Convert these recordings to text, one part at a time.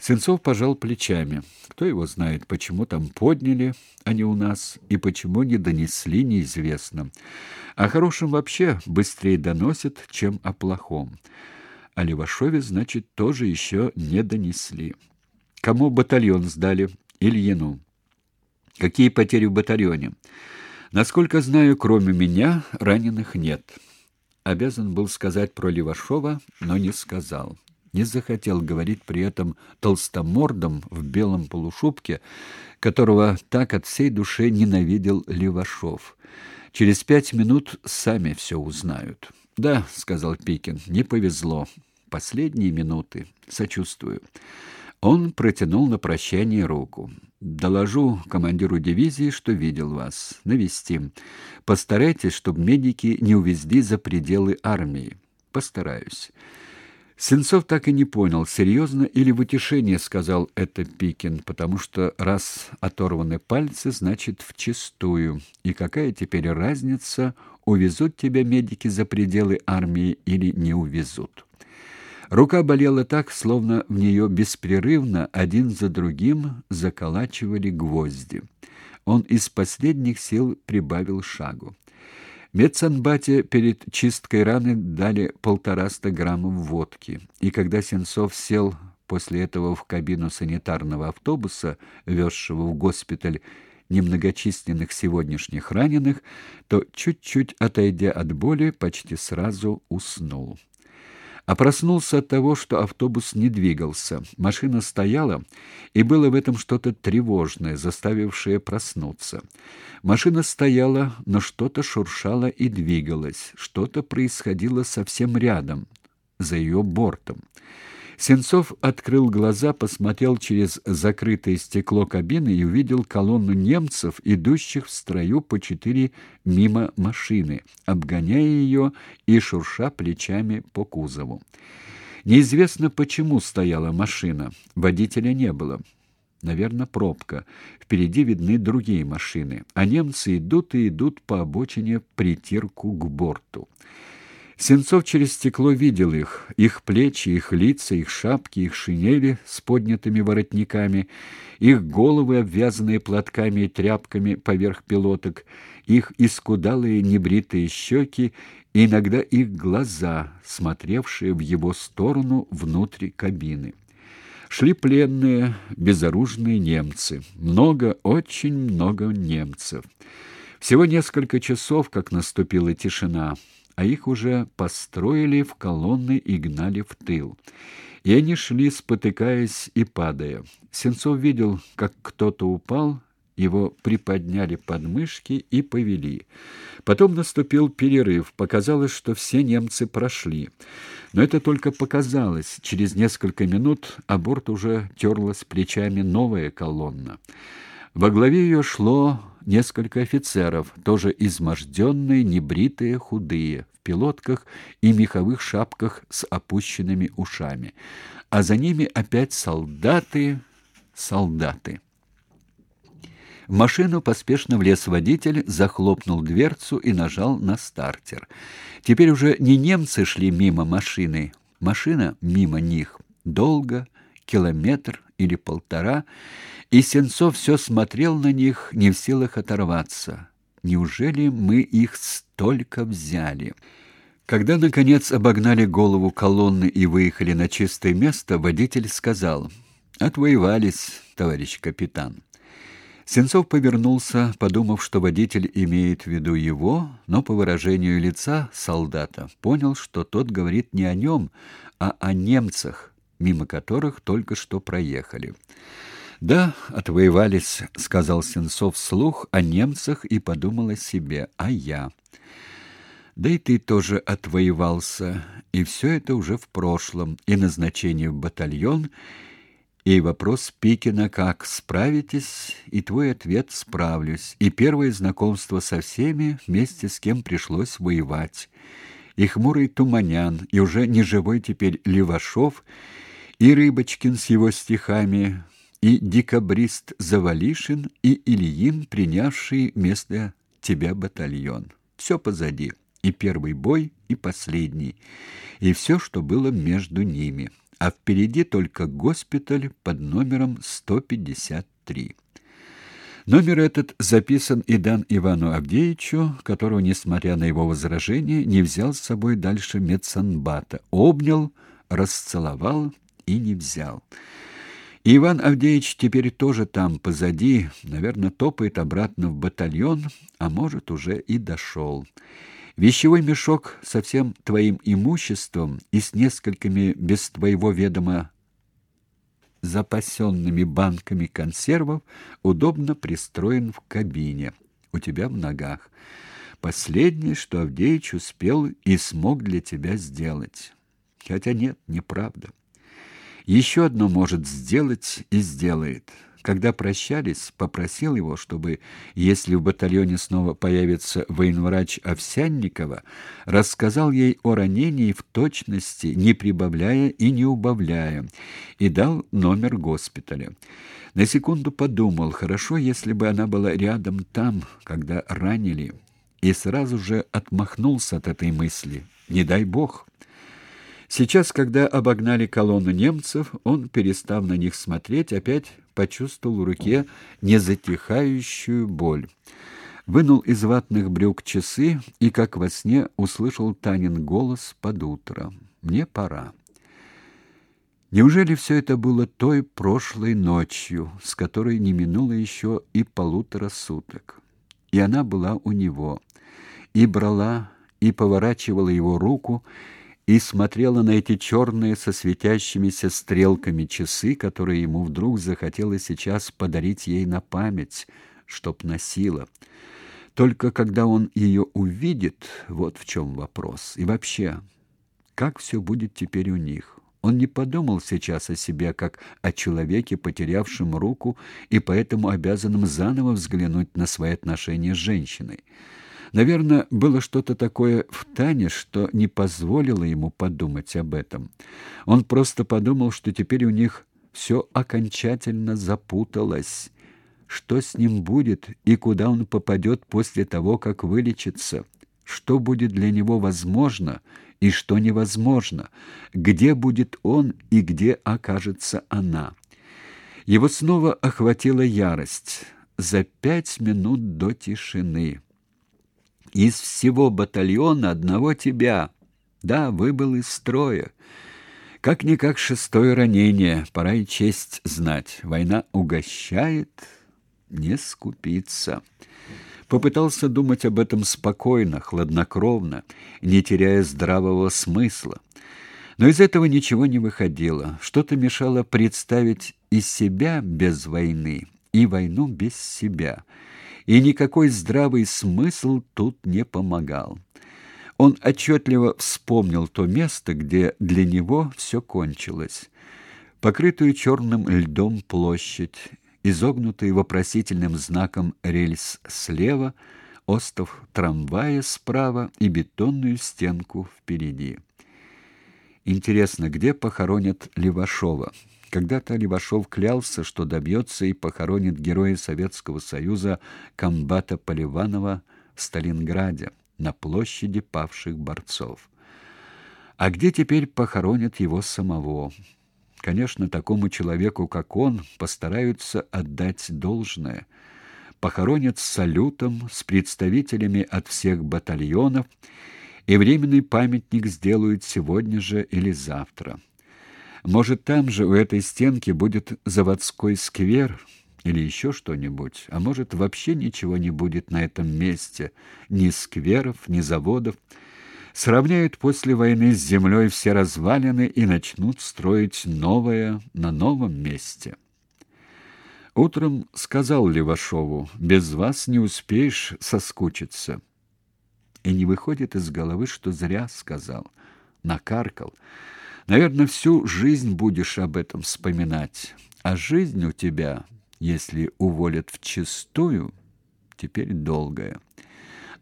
Сенцов пожал плечами. Кто его знает, почему там подняли, а не у нас, и почему не донесли, неизвестно. О хорошем вообще быстрее доносят, чем о плохом. О Левашове, значит, тоже еще не донесли. Кому батальон сдали? Ильину. Какие потери в батальоне? Насколько знаю, кроме меня раненых нет. Обязан был сказать про Левашова, но не сказал не захотел говорить при этом толстомордом в белом полушубке, которого так от всей души ненавидел Левашов. Через пять минут сами все узнают. «Да», — сказал Пикин, — «не повезло. Последние минуты. Сочувствую». Он протянул на прощание руку. «Доложу командиру дивизии, что видел вас. Навестим. Постарайтесь, чтобы медики не увезли за пределы армии. Постараюсь». Сенцов так и не понял, серьезно или в утешение сказал это Пикин, потому что раз оторваны пальцы, значит вчистую. И какая теперь разница, увезут тебя медики за пределы армии или не увезут? Рука болела так, словно в нее беспрерывно один за другим заколачивали гвозди. Он из последних сил прибавил шагу. Медсанбате перед чисткой раны дали полтораста граммов водки, и когда Сенцов сел после этого в кабину санитарного автобуса, везшего в госпиталь немногочисленных сегодняшних раненых, то чуть-чуть отойдя от боли, почти сразу уснул а проснулся от того, что автобус не двигался. Машина стояла, и было в этом что-то тревожное, заставившее проснуться. Машина стояла, но что-то шуршало и двигалось, что-то происходило совсем рядом, за ее бортом. Сенцов открыл глаза, посмотрел через закрытое стекло кабины и увидел колонну немцев, идущих в строю по четыре мимо машины, обгоняя ее и шурша плечами по кузову. Неизвестно, почему стояла машина. Водителя не было. Наверное, пробка. Впереди видны другие машины, а немцы идут и идут по обочине притирку к борту. Сенцов через стекло видел их, их плечи, их лица, их шапки, их шинели с поднятыми воротниками, их головы, обвязанные платками и тряпками поверх пилоток, их искудалые небритые щеки и иногда их глаза, смотревшие в его сторону внутри кабины. Шли пленные, безоружные немцы. Много, очень много немцев. Всего несколько часов, как наступила тишина а их уже построили в колонны и гнали в тыл. И они шли, спотыкаясь и падая. Сенцов видел, как кто-то упал, его приподняли под мышки и повели. Потом наступил перерыв. Показалось, что все немцы прошли. Но это только показалось. Через несколько минут о борт уже терлась плечами новая колонна. Во главе ее шло несколько офицеров, тоже изможденные, небритые, худые в пилотках и меховых шапках с опущенными ушами. А за ними опять солдаты, солдаты. В машину поспешно влез водитель, захлопнул дверцу и нажал на стартер. Теперь уже не немцы шли мимо машины, машина мимо них. Долго, километр или полтора, и Сенцов все смотрел на них, не в силах оторваться. Неужели мы их столько взяли? Когда, наконец, обогнали голову колонны и выехали на чистое место, водитель сказал «Отвоевались, товарищ капитан». Сенцов повернулся, подумав, что водитель имеет в виду его, но по выражению лица солдата понял, что тот говорит не о нем, а о немцах, мимо которых только что проехали. «Да, отвоевались», — сказал Сенцов вслух о немцах и подумал о себе, а я. «Да и ты тоже отвоевался, и все это уже в прошлом, и назначение в батальон, и вопрос Пикина «как справитесь?» и твой ответ «справлюсь», и первое знакомство со всеми, вместе с кем пришлось воевать, и хмурый Туманян, и уже неживой теперь Левашов, и Рыбочкин с его стихами, и декабрист Завалишин, и Ильин, принявший вместо тебя батальон. Все позади, и первый бой, и последний, и все, что было между ними. а впереди только госпиталь под номером 153. Номер этот записан и дан Ивану Авдеевичу, которого, несмотря на его возражения, не взял с собой дальше медсанбата, обнял, расцеловал и не взял. И Иван Авдеевич теперь тоже там, позади, наверное, топает обратно в батальон, а может, уже и дошел. Вещевой мешок со всем твоим имуществом и с несколькими без твоего ведома запасенными банками консервов удобно пристроен в кабине у тебя в ногах. Последнее, что Авдеич успел и смог для тебя сделать. Хотя нет, неправда. Еще одно может сделать и сделает. Когда прощались, попросил его, чтобы, если в батальоне снова появится военврач Овсянникова, рассказал ей о ранении в точности, не прибавляя и не убавляя, и дал номер госпиталя. На секунду подумал, хорошо, если бы она была рядом там, когда ранили, и сразу же отмахнулся от этой мысли. Не дай бог. Сейчас, когда обогнали колонну немцев, он, перестав на них смотреть, опять почувствовал в руке незатихающую боль. Вынул из ватных брюк часы и, как во сне, услышал Танин голос под утро. «Мне пора». Неужели все это было той прошлой ночью, с которой не минуло еще и полутора суток? И она была у него, и брала, и поворачивала его руку, и смотрела на эти черные со светящимися стрелками часы, которые ему вдруг захотелось сейчас подарить ей на память, чтоб носила. Только когда он ее увидит, вот в чем вопрос. И вообще, как все будет теперь у них? Он не подумал сейчас о себе как о человеке, потерявшем руку и поэтому обязанном заново взглянуть на свои отношения с женщиной. Наверное, было что-то такое в Тане, что не позволило ему подумать об этом. Он просто подумал, что теперь у них все окончательно запуталось. Что с ним будет и куда он попадет после того, как вылечится? Что будет для него возможно и что невозможно? Где будет он и где окажется она? Его снова охватила ярость за пять минут до тишины. Из всего батальона одного тебя. Да, выбыл из строя. Как-никак шестое ранение, пора и честь знать. Война угощает, не скупиться. Попытался думать об этом спокойно, хладнокровно, не теряя здравого смысла. Но из этого ничего не выходило. Что-то мешало представить и себя без войны, и войну без себя — и никакой здравый смысл тут не помогал. Он отчетливо вспомнил то место, где для него все кончилось. Покрытую черным льдом площадь, изогнутый вопросительным знаком рельс слева, остов трамвая справа и бетонную стенку впереди. Интересно, где похоронят Левашова? Когда-то Левашов клялся, что добьется и похоронит героя Советского Союза комбата Поливанова в Сталинграде на площади павших борцов. А где теперь похоронят его самого? Конечно, такому человеку, как он, постараются отдать должное. Похоронят с салютом, с представителями от всех батальонов, и временный памятник сделают сегодня же или завтра. Может, там же у этой стенки будет заводской сквер или еще что-нибудь, а может, вообще ничего не будет на этом месте, ни скверов, ни заводов. Сравняют после войны с землей все развалины и начнут строить новое на новом месте. Утром сказал Левашову: "Без вас не успеешь соскучиться". И не выходит из головы, что зря сказал, накаркал. Наверное, всю жизнь будешь об этом вспоминать. А жизнь у тебя, если уволят вчистую, теперь долгая.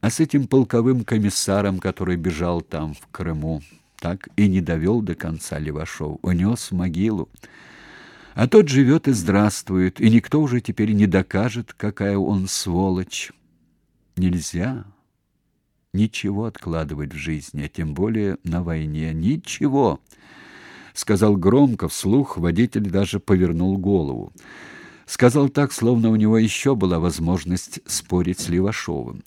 А с этим полковым комиссаром, который бежал там в Крыму, так и не довел до конца Левашов, унес в могилу. А тот живет и здравствует, и никто уже теперь не докажет, какая он сволочь. Нельзя ничего откладывать в жизни, а тем более на войне. Ничего. сказал громко, вслух, водитель даже повернул голову. Сказал так, словно у него еще была возможность спорить с Левашовым.